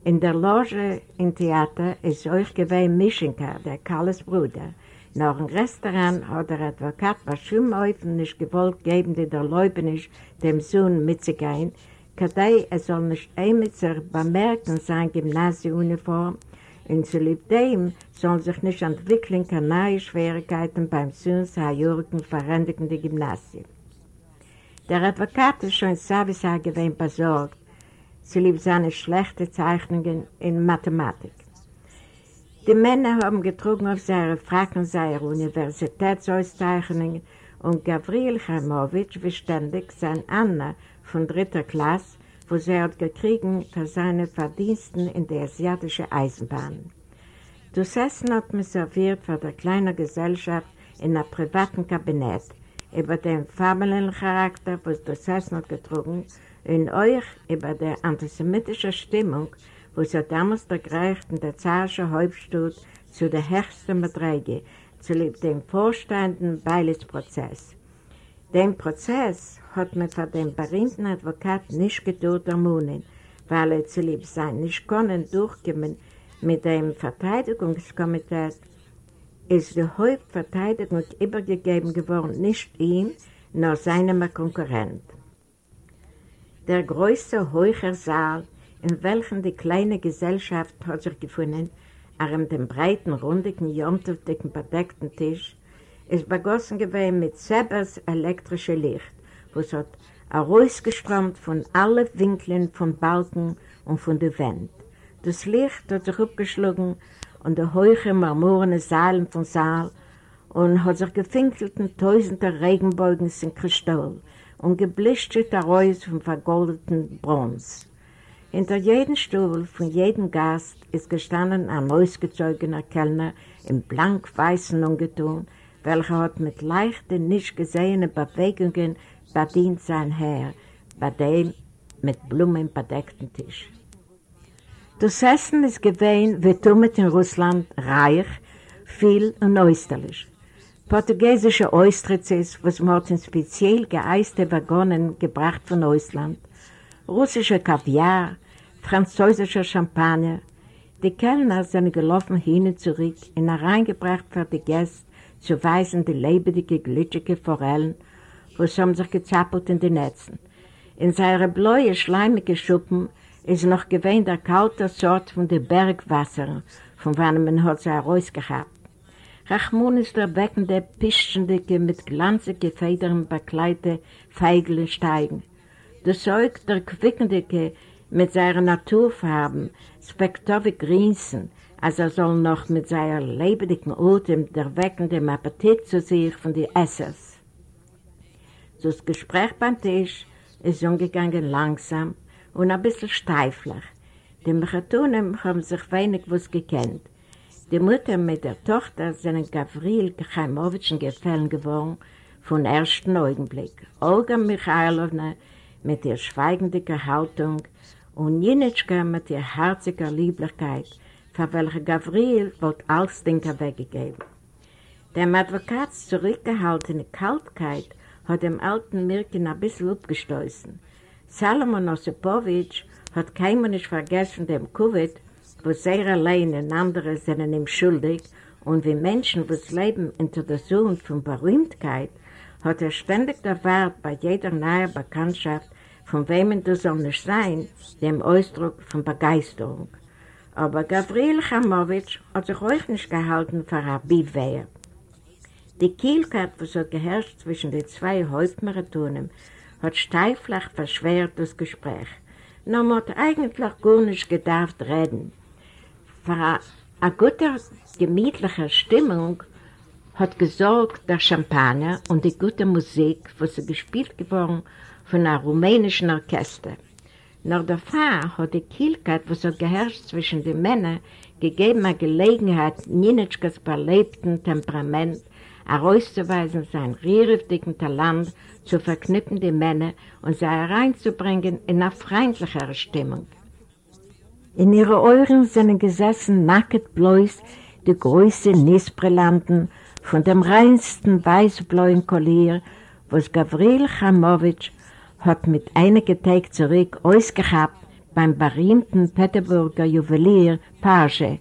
In der Loge im Theater ist euch gewesen Mischenka, der Karls Bruder. Nach dem Restaurant hat der Advokat schon öffentlich nicht gewollt geben, die der Leubnisch dem Sohn mitzugehen, kadei er soll nicht einmitzer bemerken sein Gymnasieuniform und zu lieb dem sollen sich nicht entwickeln keine neue Schwierigkeiten beim Sohn seiner Jürgen verändernden Gymnasium. Der Advokat ist schon Savisa gewesen besorgt, zu lieb seine schlechten Zeichnungen in Mathematik. Die Männer haben getrunken auf seine Fragen seine Universitätsauszeichnungen und Gabriel Chaimowitsch beständig sein Anna von dritter Klasse, wo sie hat gekriegt für seine Verdiensten in der asiatischen Eisenbahn. Das Essen hat man serviert für die kleine Gesellschaft in einem privaten Kabinett, über den familiären Charakter, was das Essen hat getrunken, in euch über die antisemitische Stimmung, wo sie damals ergreift in der zarischen Hauptstadt zu der höchsten Beträge, zu dem vorstehenden Beilisprozess. Den Prozess hat man von dem berühmten Advokat nicht geduld ermunen, weil er zu lieb sein nicht können durchkommen mit dem Verteidigungskomitee, ist die Hauptverteidigung übergegeben geworden, nicht ihm, nur seinem Konkurrent. Der größte, hohe Saal, in welchem die kleine Gesellschaft hat sich gefunden, an dem breiten, rundigen, jomtuftigen, bedeckten Tisch, ist begossen gewesen mit Sebers elektrischem Licht, was hat herausgeströmt von allen Winkeln von Balken und von der Wand. Das Licht hat sich abgeschlagen und der hohe marmorene Saalen vom Saal und hat sich gefinkelt in tausende Regenbogen in Kristall, und geblischtet heraus vom vergoldeten Bronze. Hinter jedem Stuhl von jedem Gast ist gestanden ein ausgezogener Kellner im blank-weißen Ungetun, welcher hat mit leichten, nicht gesehenen Bewegungen bedient sein Herr, bei dem mit Blumen bedeckten Tisch. Das Essen ist gewesen, wie Tummet in Russland, reich, viel und österlich. Portugiesische Ostritzes, was man in speziell geeiste Waggonen gebracht von Ausland, russische Kaviar, französische Champagner. Die Kellner sind gelaufen hin und zurück und hereingebracht für die Gäste zu weisen die lebendige, glitschige Forellen, was haben sich gezappelt in die Netzen. In seine blaue, schleimige Schuppen ist noch gewähnt der kalte Sort von den Bergwassern, von wann man hat sie herausgehabt. Rachmun ist der weckende, pischendicke, mit glanzigen Federn bekleidete Feigele steigen. Der Zeug der quickendicke, mit seinen Naturfarben, spektowe Grinsen, als er soll noch mit seiner lebendigen Atem der weckende Appetit zu sich von den Essers. Das Gespräch beim Tisch ist umgegangen langsam und ein bisschen steiflich. Die Mechatonen haben sich wenig was gekannt. Die Mutter mit der Tochter sind Gavril Chaimowitschen gefallen geworden vom ersten Augenblick. Olga Michailowna mit ihrer schweigenden Haltung und Jinitschka mit ihrer herzigen Lieblichkeit, für welche Gavril wird alles Dinge weggegeben. Der Advokats zurückgehaltene Kaltkeit hat dem alten Mirkin ein bisschen abgestoßen. Salomon Osipowitsch hat keinem nicht vergessen dem Covid, wo sehr allein und andere sind ihm schuldig und wie Menschen, die leben unter der Sohn von Berühmtheit, hat er ständig erwartet bei jeder neuen Bekanntschaft, von wem du soll nicht sein, dem Ausdruck von Begeisterung. Aber Gabriel Chamowitsch hat sich auch nicht gehalten für Rabbi-Wehr. Die Kielkeit, was hat geherrscht zwischen den zwei Hauptmaratonen, hat steiflich verschwert das Gespräch. Nur man hat eigentlich gar nicht gedacht reden. Für eine gute, gemütliche Stimmung hat gesorgt der Champagner und die gute Musik, was sie gespielt geworden von einem rumänischen Orchester. Nach der Fahrt hat die Kielkeit, was hat geherrscht zwischen den Männern, gegeben eine Gelegenheit, Ninitschkas verlebten Temperament herauszuweisen sein rieriftigen Talent zu verknüpfen die Männer und sie hereinzubringen in eine freundlichere Stimmung. In ihre Ohren sind gesessen nackt bloß die größten Nisbrillanten von dem reinsten weißblauen Collier, was Gavril Chamowitsch hat mit einigen Tagen zurück ausgehabt beim berühmten Peterburger Juwelier Page.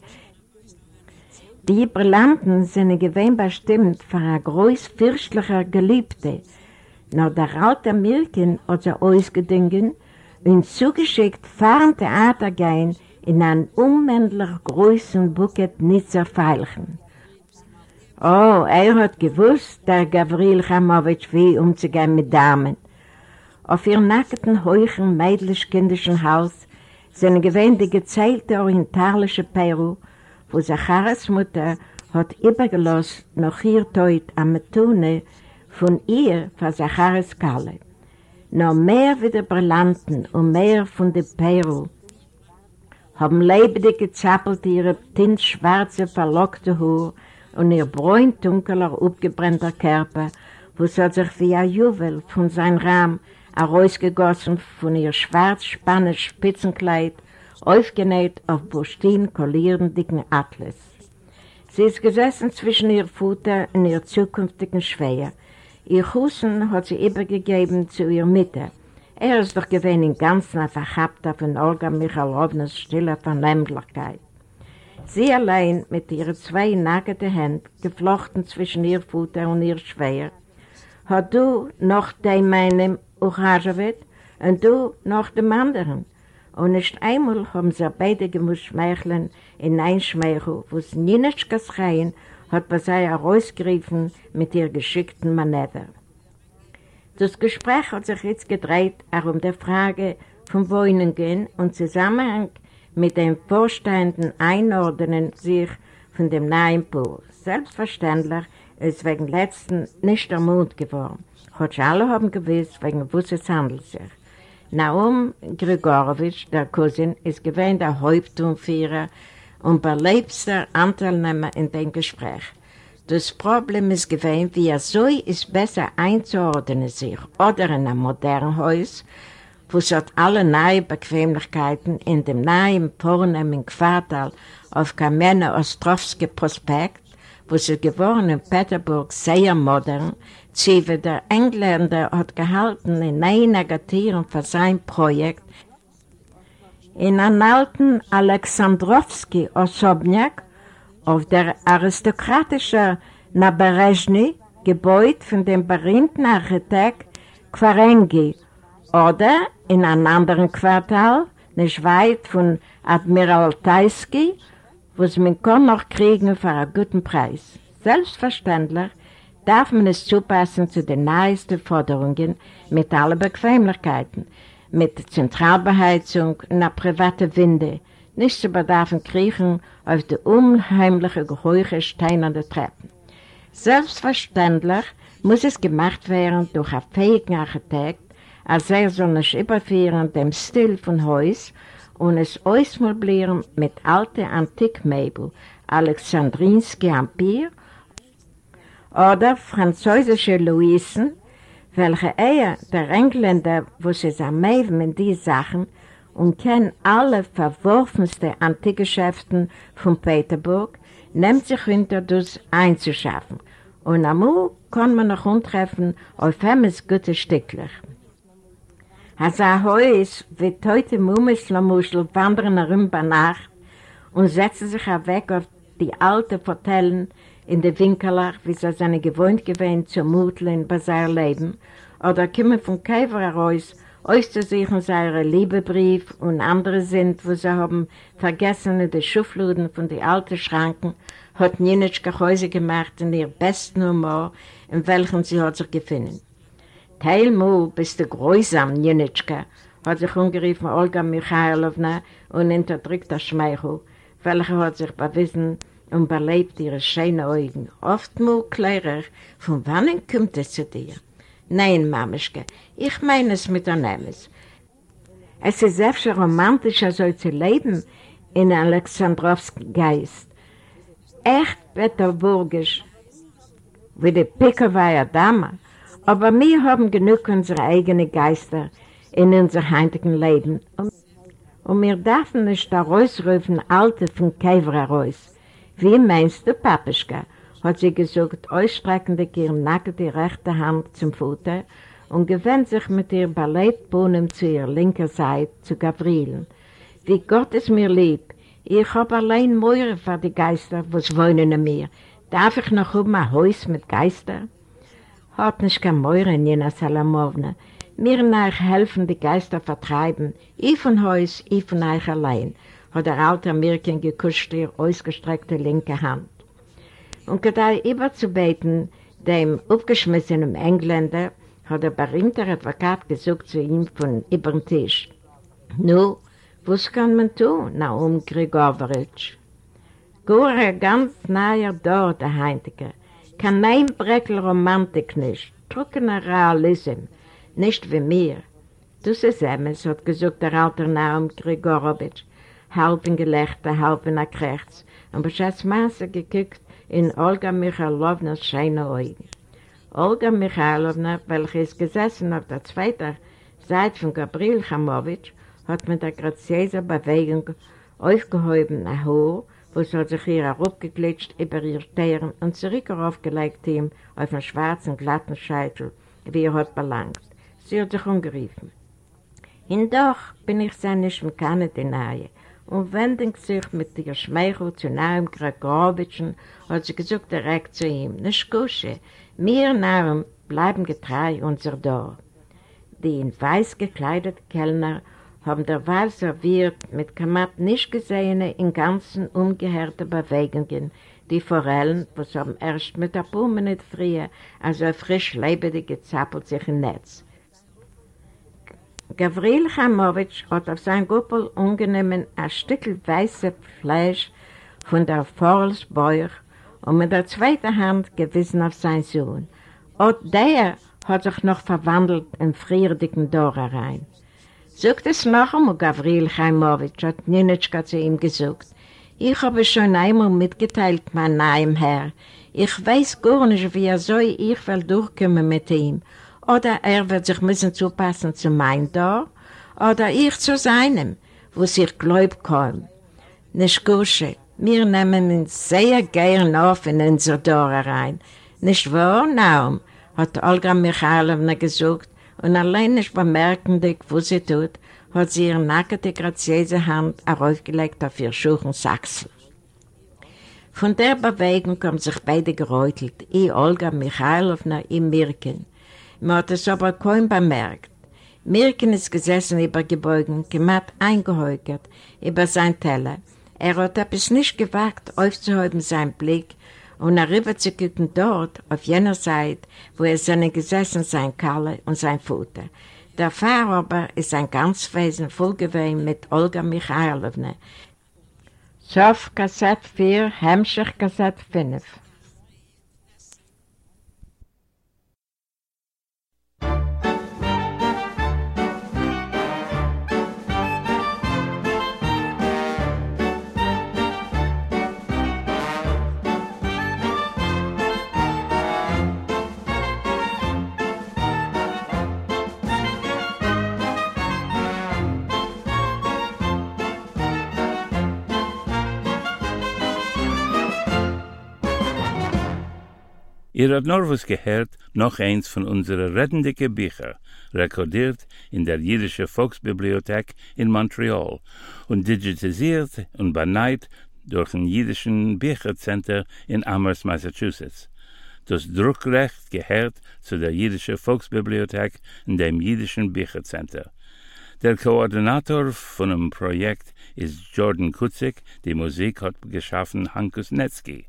Die Brillanten sind gewähnt bestimmt für eine groß fürstliche Geliebte, nur der alte Milken hat sie ausgedingen und zugeschickt fahren Theater gehen in einen unmännlich großen Bucket Nizzer Veilchen. Oh, er hat gewusst, der Gavril Chamowitsch, wie umzugehen mit Damen. Auf ihr nackten, heuchen, meidlich-kindischen Haus sind gewähnt die gezählte orientalische Peru, wo Zacharas Mutter hat übergelost noch hier teut am Metune von ihr für Zacharas Kalle. Noch mehr wie die Brillanten und mehr von der Peru haben lebendig gezappelt ihre tintschwarze, verlockte Haar und ihr bräun-dunkeler, abgebrennter Körper, wo hat sich wie ein Juwel von seinem Rahmen herausgegossen von ihr schwarz-spanisch Spitzenkleid, aufgenäht auf Bustin kollierenden dicken Atlas. Sie ist gesessen zwischen ihr Futter und ihr zukünftigen Schwäher. Ihr Hussen hat sie übergegeben zu ihr Mitte. Er ist doch gewesen im Ganzen ein Verhabter von Olga Michalownas stiller Vernehmlichkeit. Sie allein mit ihren zwei nackten Händen, geflochten zwischen ihr Futter und ihr Schwäher, hat du noch dem meinem Uchajewit und du noch dem anderen. Und nicht einmal haben sie beide gemusst schmeicheln in ein Schmeichel, wo es nicht geschreien hat bei sie herausgerufen mit ihr geschickten Manöver. Das Gespräch hat sich jetzt gedreht auch um die Frage vom Wohnungen und Zusammenhang mit dem vorstehenden Einordnen sich von dem neuen Pool. Selbstverständlich ist wegen letzten nicht der Mund geworden. Heute alle haben gewiss, wegen was es handelt sich. Naum Grigorowitsch, der Cousin, ist gewähnt der Haupttumführer und beleibster Anteilnehmer in dem Gespräch. Das Problem ist gewähnt, wie er so ist besser einzuordnen sich oder in einem modernen Haus, wo es hat alle neue Bequemlichkeiten in dem neuen vornehmen Quartal auf Kamene Ostrowski Prospekt, wo sie geworden in Peterburg sehr modern, Zive der Engländer hat gehalten in einer Gatierung für sein Projekt in einem alten Alexandrowski Osobniak auf der aristokratischen Naberezhny Gebäude von dem berühmten Architekt Quarengi oder in einem anderen Quartal, nicht weit von Admiral wo es man kann noch kriegen für einen guten Preis. Selbstverständlich darf man es zupassen zu den neuesten Forderungen mit allen Bequemlichkeiten, mit Zentralbeheizung einer privaten Winde, nicht zu bedarfen kriechen auf die unheimliche, hohe steinerne Treppen. Selbstverständlich muss es gemacht werden durch einen fähigen Architekt, als er soll nicht überführen dem Stil von Haus und es ausmöblieren mit alten Antikmöbel, Alexandrinski Empire oder französische Luisen, welche eher der Engländer, wo sie am meisten in die Sachen und kennen alle verworfensten Antikgeschäften von Peterburg, nimmt sich hinter das einzuschaffen. Und amul kann man noch untreffen auf Hemmes gute Stücklich. Als er Haus wird heute Mumislamuschel wandern herum bei Nacht und setzen sich weg auf die alten Fortellen in den Winkelach, wie sie seine gewohnt gewesen zu muteln bei seinem Leben, oder kommen vom Käfer heraus, auszusuchen seine Liebebrief und andere sind, wo sie haben vergessen in den Schufluden von den alten Schranken, hat Nienitschka Häuser gemacht in ihr besten Humor, in welchem sie hat sich gefunden. Teilmu bist du grusam, Nienitschka, hat sich umgerufen Olga Michailowna und unterdrückt das Schmeichel, welcher hat sich bewiesen, und belebt ihre schönen Augen. Oft mal klarer, von wann kommt es zu dir? Nein, Mamischke, ich meine es mit der Nemes. Es ist schön romantischer, so zu leben in Alexandrowsk Geist. Echt peterburgisch. wie die Pickeweier Dame, aber wir haben genug unsere eigenen Geister in unser heutigen Leben. Und wir dürfen nicht da rausrufen, Alte von Käfer heraus. Wie meinst du, Papischka? hat sie gesagt, ausstreckend ihre nackte rechte Hand zum Futter und gewendet sich mit ihr Ballettbohnen zu ihrer linken Seite zu Gavrilen. Wie Gott ist mir lieb, ich habe allein Meure für die Geister, was wohnen in mir. Darf ich noch um ein Haus mit Geister? Hat nicht kein Meure, Nina Salamowna. Mir nach helfen die Geister vertreiben, ich von Haus, ich von euch allein, hat der alte Mirken gekuscht ihr ausgestreckte linke Hand. Und gerade überzubeten, dem aufgeschmissenen Engländer, hat der berühmte Advokat gesagt zu ihm von über dem Tisch. Nu, was kann man tun, Naum Grigorowitsch? Gore ganz nahe dort, der Heintige. Kein Breckel Romantik nicht, trockener Realismus, nicht wie mir. Du es, hat gesagt der alte Naum Grigorowitsch, halb in Gelächter, halb in Akrechts, und beschätzt Maße gekickt in Olga Michailownas scheine Augen. Olga Michailowna, welche ist gesessen auf der zweiten Seite von Gabriel Chamowitsch, hat mit der graziösen Bewegung aufgehoben ein Haar, wo sie sich hier herabgeglitscht über ihr Stirn und zurück aufgelegt ihm auf einen schwarzen, glatten Scheitel, wie er hat belangt. Sie hat sich umgerufen. Und doch bin ich sehr nicht mit Kanadinaie und wendend sich mit ihr Schmeichel zu nahem Gregorowitschen, hat sie gesagt direkt zu ihm, nicht Kusche, wir Narren bleiben getreu unser Dorf. Die in weiß gekleideten Kellner haben derweil serviert mit Kamat nicht gesehene, in ganzen umgehörte Bewegungen, die Forellen, was haben erst mit der Pumme nicht früher, also frisch lebendig gezappelt sich im Netz. Gavril Chamowitsch hat auf sein Guppel ungenommen ein Stück weißes Fleisch von der Vorlsbeuch und mit der zweiten Hand gewissen auf seinen Sohn. Und der hat sich noch verwandelt in friedigen Dora rein. Sogt es noch einmal, Gavril Chaimowitsch, hat Ninitschka zu ihm gesagt. Ich habe schon einmal mitgeteilt, mein neuem Herr. Ich weiß gar nicht, wie er soll ich will durchkommen mit ihm oder er wird sich müssen zupassen zu mein Dorf, oder ich zu seinem, wo sich Gläub kommt. Nicht Gusche, wir nehmen ihn sehr gern auf in unser Dorf rein. Nicht wahr, Naum? hat Olga Michailowna gesagt, und allein nicht bemerkendig, wo sie tut, hat sie ihre nackte, graziöse Hand aufgelegt auf ihr Schuchen Sachsel. Von der Bewegung haben sich beide geräutelt, ich Olga Michailowna im Mirken. Man hat es aber kaum bemerkt. Mirken ist gesessen übergebeugen, gemacht eingehäukert über sein Teller. Er hat etwas nicht gewagt, aufzuheben seinen Blick und darüber zu gucken dort, auf jener Seite, wo er seine gesessen sein Kalle und sein Futter. Der Pfarrer aber ist ein ganz Wesen voll gewesen mit Olga Michailowna. Sof Kassett 4, Hemmschicht Kassett 5. Ihr habt noch was gehört, noch eins von unseren rettendicke Bücher, rekordiert in der Jüdische Volksbibliothek in Montreal und digitalisiert und beneit durch ein Jüdischen Büchercenter in Amherst, Massachusetts. Das Druckrecht gehört zu der Jüdische Volksbibliothek in dem Jüdischen Büchercenter. Der Koordinator von dem Projekt ist Jordan Kutzik, die Musik hat geschaffen Hankus Netzki.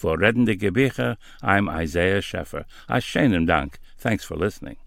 For Reddende Gebiche, I'm Isaiah Scheffer. A schönen Dank. Thanks for listening.